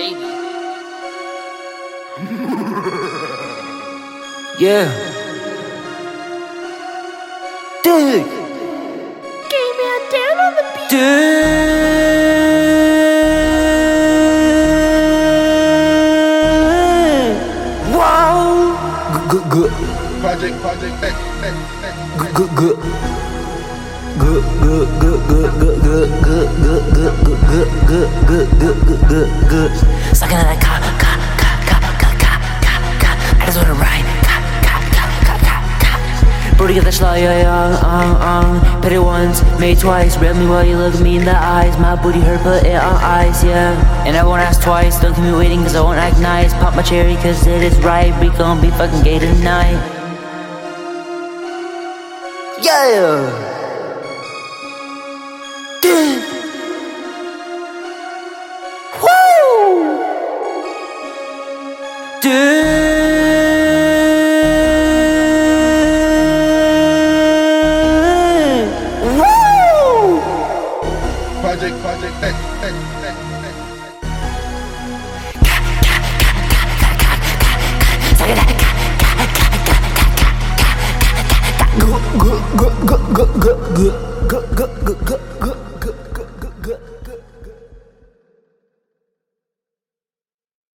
baby. Yeah. Dude. Gave me a down on the beat. Dig. Wow. Good, good, Project, project, good, good, good. Good, good, good, good, good, good, good, good, good, good, good, good, good, good, good. Sucking on that cock, cock, cock, cock, cock, cock, cock, cock. I just wanna ride. Cock, cock, cock, cock, cock, cock. Brody the schlag, yeah, yeah, um, um. Pit it once, made twice. Rip me while you look me in the eyes. My booty hurt, put it on ice, yeah. And I won't ask twice. Don't keep me waiting, cause I won't act nice. Pop my cherry, cause it is right. We gon' be fucking gay tonight. Yeah! Project, project, X, X, X. Good, good, good, good, good, good, good, good, good, good, good.